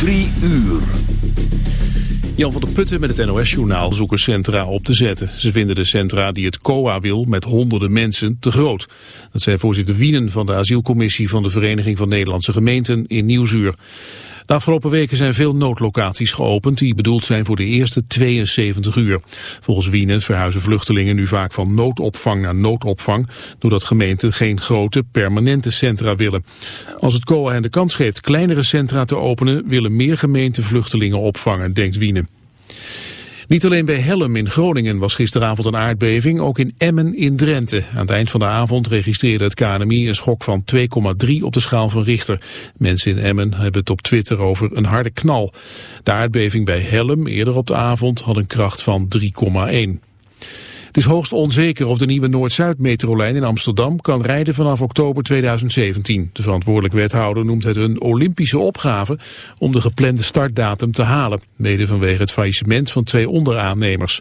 Drie uur. Jan van der Putten met het NOS-journaal zoeken centra op te zetten. Ze vinden de centra die het COA wil met honderden mensen te groot. Dat zei voorzitter Wienen van de asielcommissie van de Vereniging van Nederlandse Gemeenten in Nieuwsuur. De afgelopen weken zijn veel noodlocaties geopend die bedoeld zijn voor de eerste 72 uur. Volgens Wienen verhuizen vluchtelingen nu vaak van noodopvang naar noodopvang, doordat gemeenten geen grote permanente centra willen. Als het COA hen de kans geeft kleinere centra te openen, willen meer gemeenten vluchtelingen opvangen, denkt Wienen. Niet alleen bij Hellum in Groningen was gisteravond een aardbeving, ook in Emmen in Drenthe. Aan het eind van de avond registreerde het KNMI een schok van 2,3 op de schaal van Richter. Mensen in Emmen hebben het op Twitter over een harde knal. De aardbeving bij Hellum eerder op de avond had een kracht van 3,1. Het is hoogst onzeker of de nieuwe Noord-Zuid-metrolijn in Amsterdam kan rijden vanaf oktober 2017. De verantwoordelijk wethouder noemt het een Olympische opgave om de geplande startdatum te halen. Mede vanwege het faillissement van twee onderaannemers.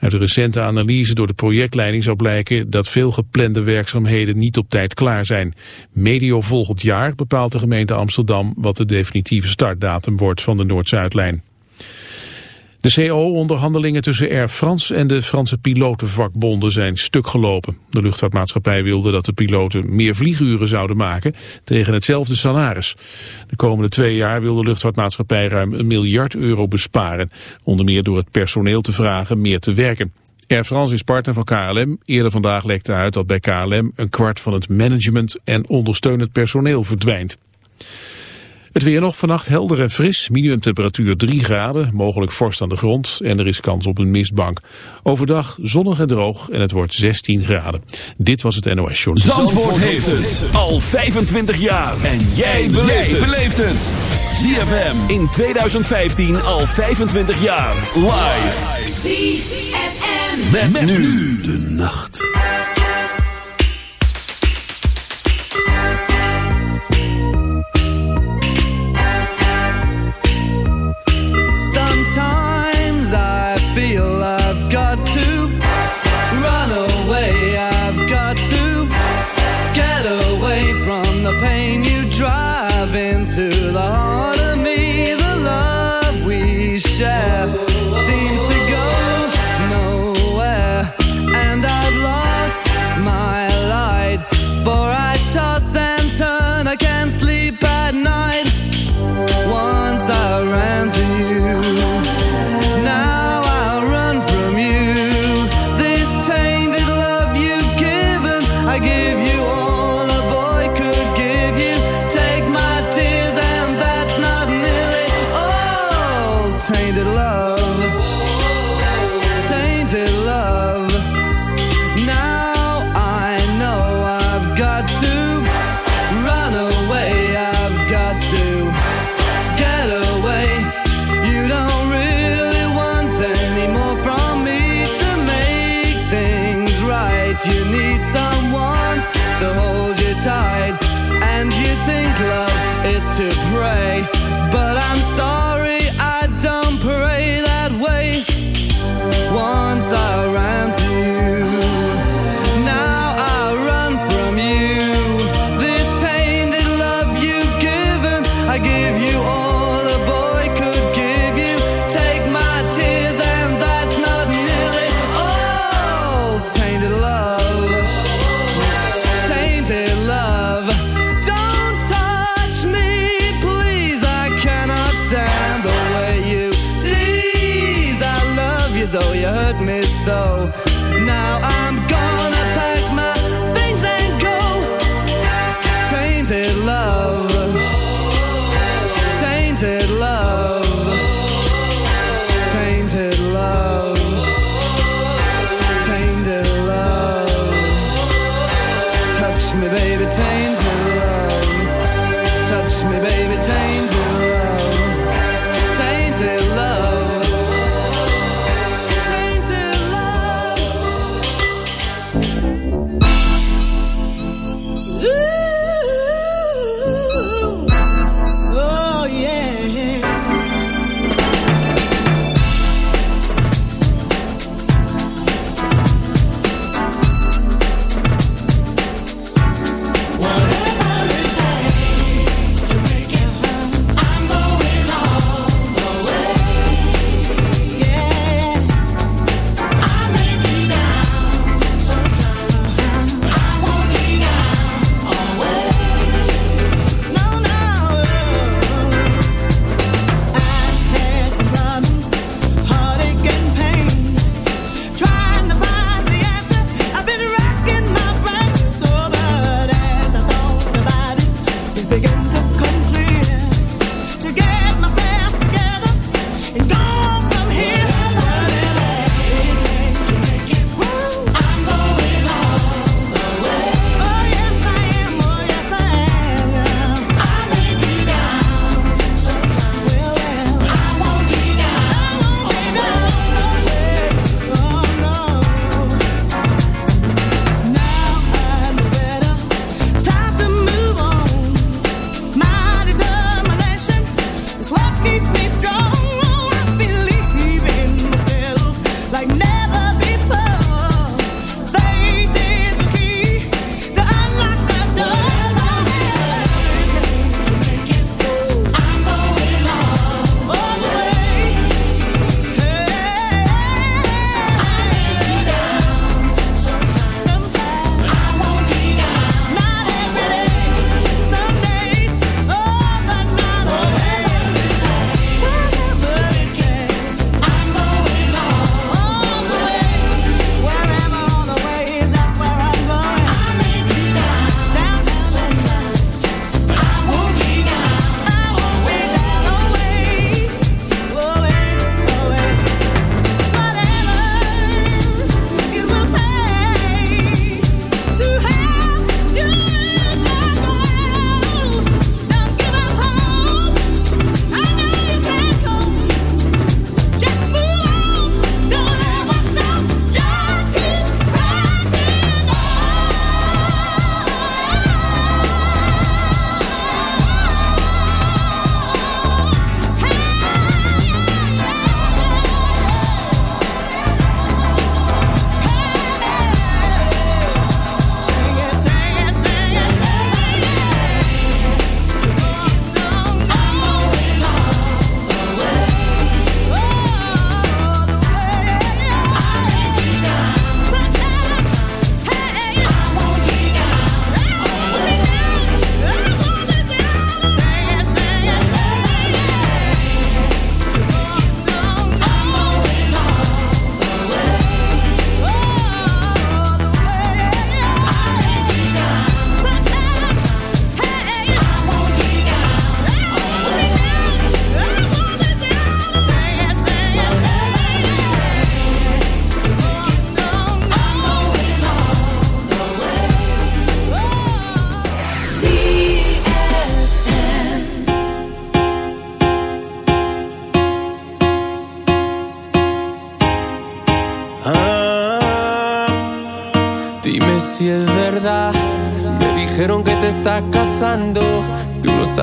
Uit de recente analyse door de projectleiding zou blijken dat veel geplande werkzaamheden niet op tijd klaar zijn. Medio volgend jaar bepaalt de gemeente Amsterdam wat de definitieve startdatum wordt van de Noord-Zuidlijn. De CO-onderhandelingen tussen Air France en de Franse pilotenvakbonden zijn stuk gelopen. De luchtvaartmaatschappij wilde dat de piloten meer vlieguren zouden maken tegen hetzelfde salaris. De komende twee jaar wil de luchtvaartmaatschappij ruim een miljard euro besparen. Onder meer door het personeel te vragen meer te werken. Air France is partner van KLM. Eerder vandaag lekte uit dat bij KLM een kwart van het management en ondersteunend personeel verdwijnt. Het weer nog vannacht helder en fris. Minimumtemperatuur 3 graden, mogelijk vorst aan de grond en er is kans op een mistbank. Overdag zonnig en droog en het wordt 16 graden. Dit was het NOS Journal. Zandvoort, Zandvoort heeft het al 25 jaar. En jij beleeft het. ZFM in 2015 al 25 jaar. Live. ZFM. met nu de nacht.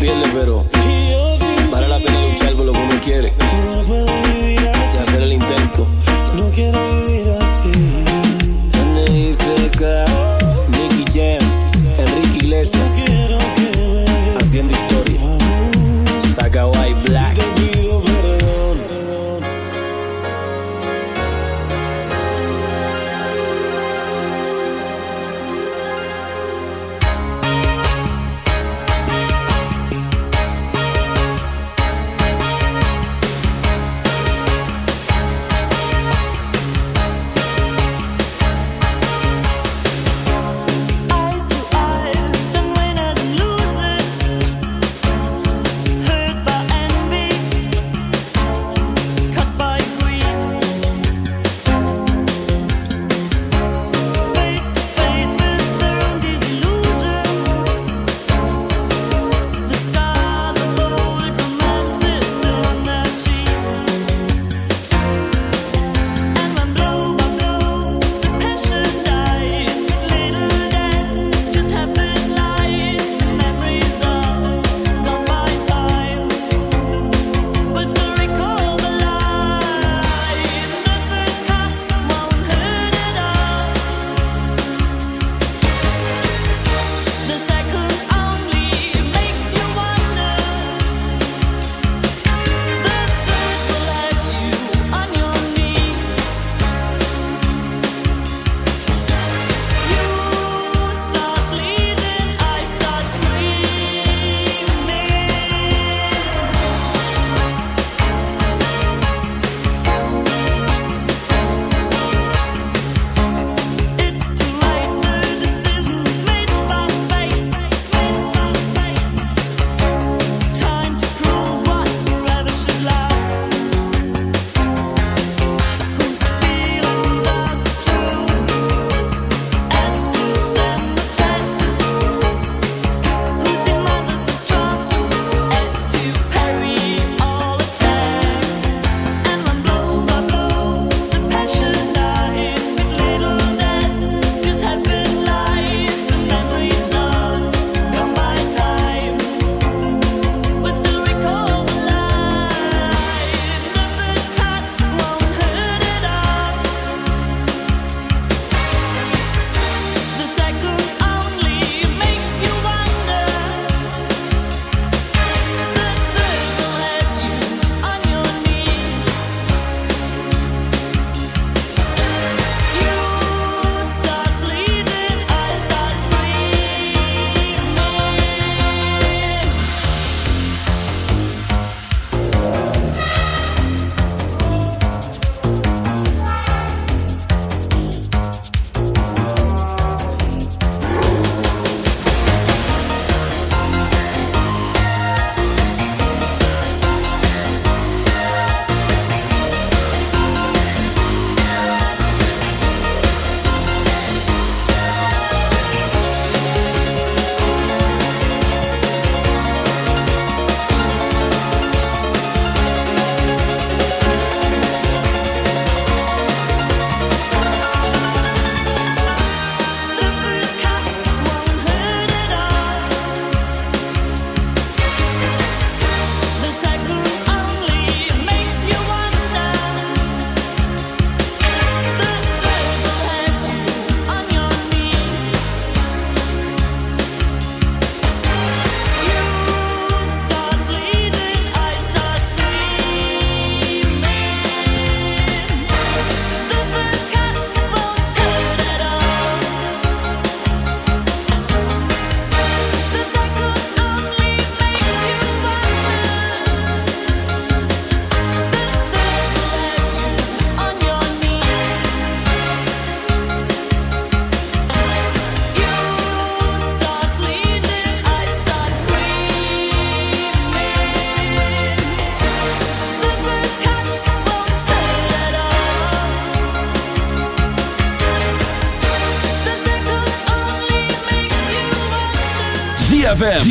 pierde, pero vale la pena luchar por lo que uno quiere.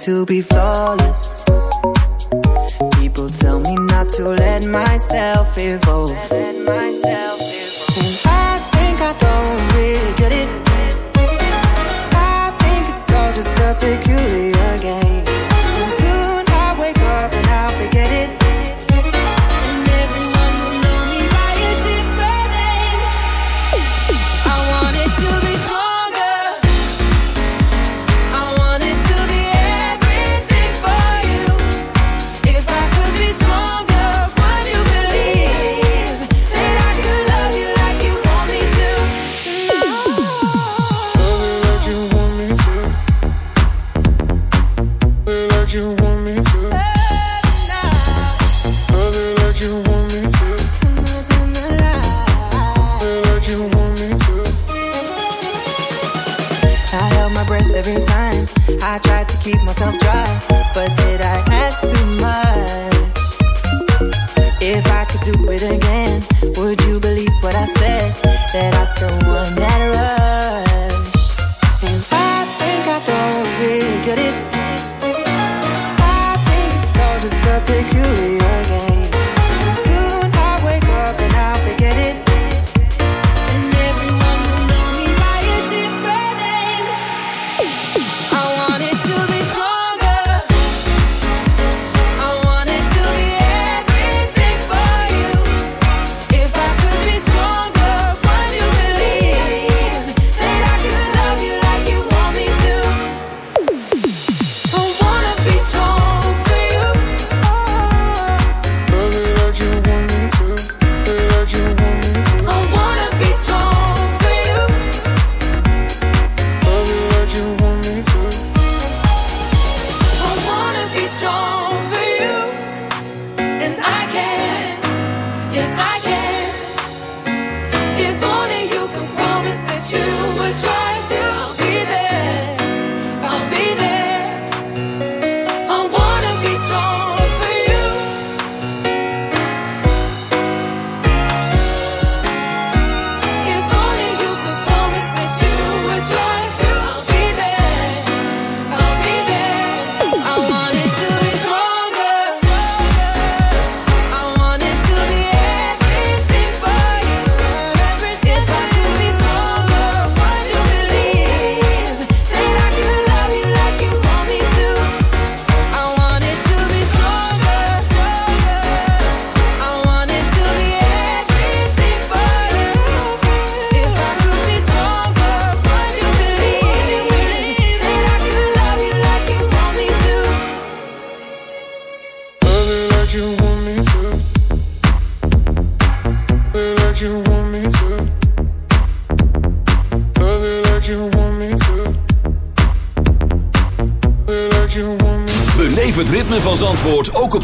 to be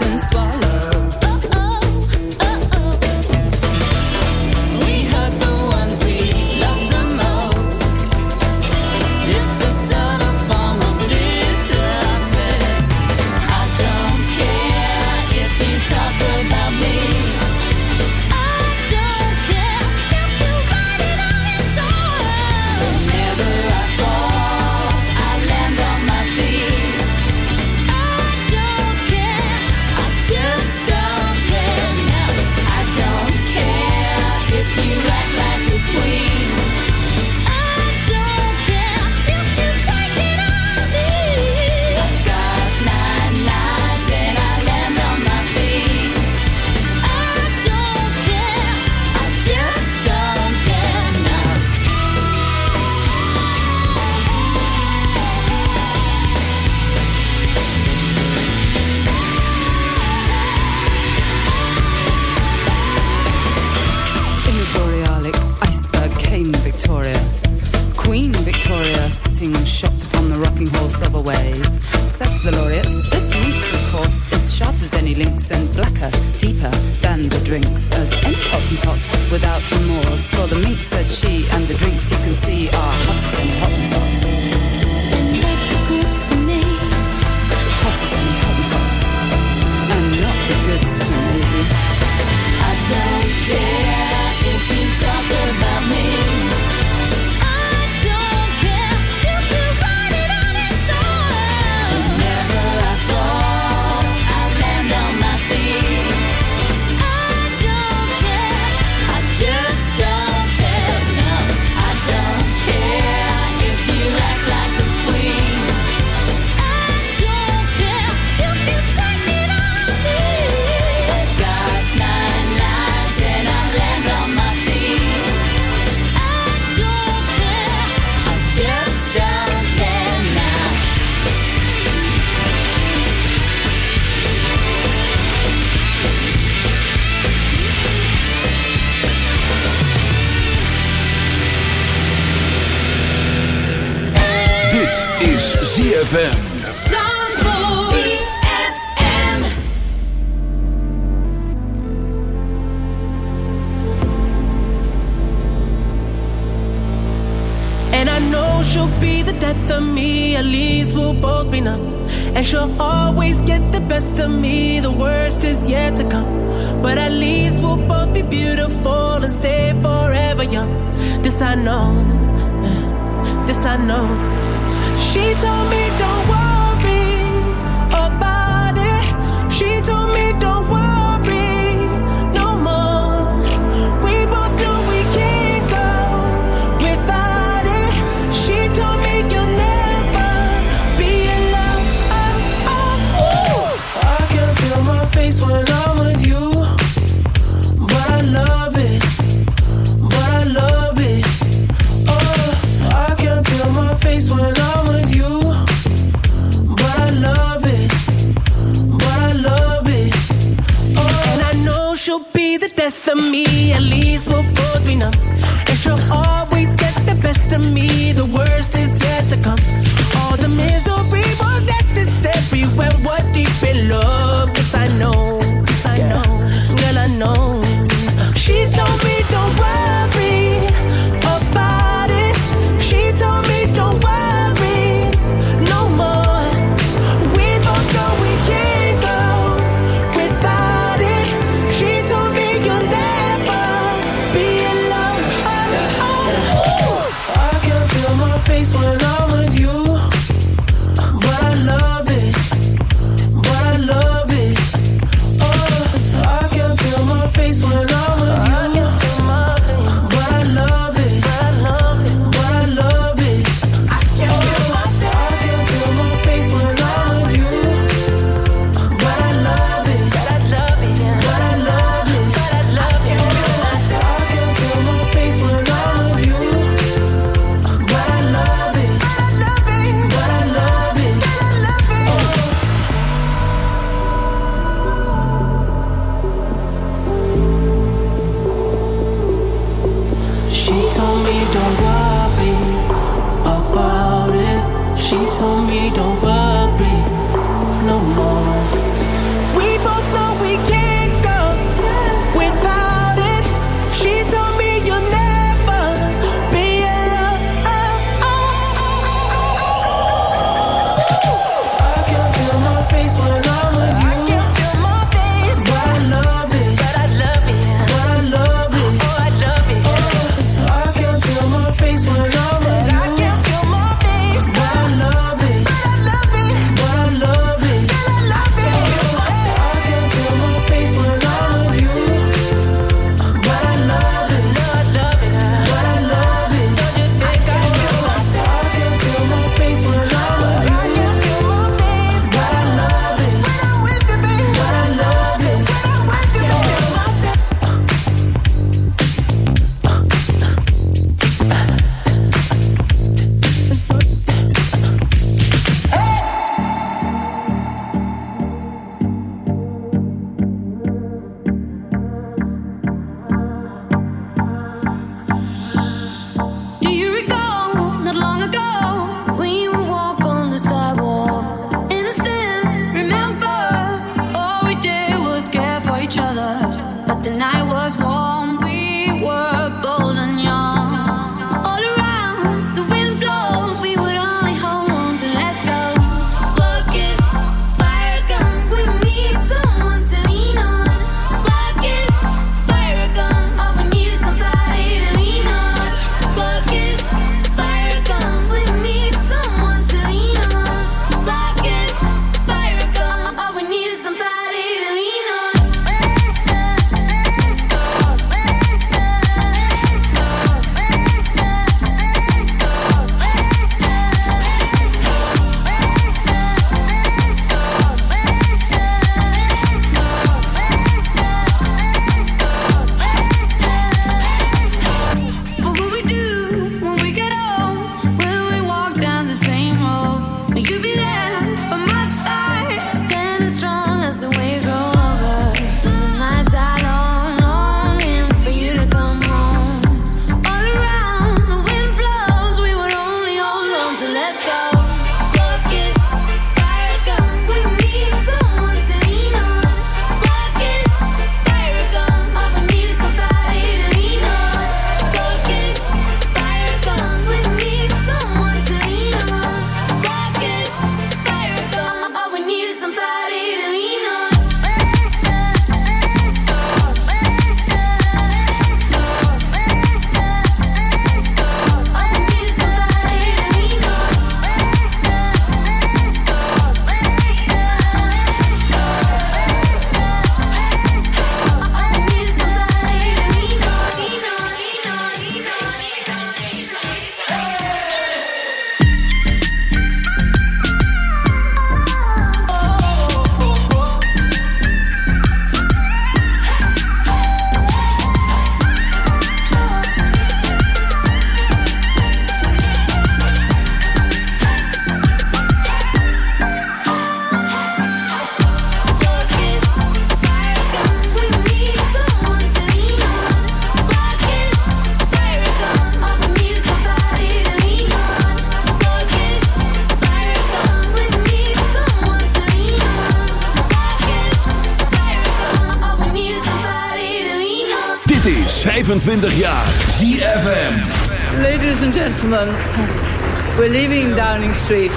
When I'm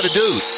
got to do.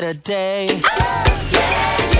better day. Yeah, yeah.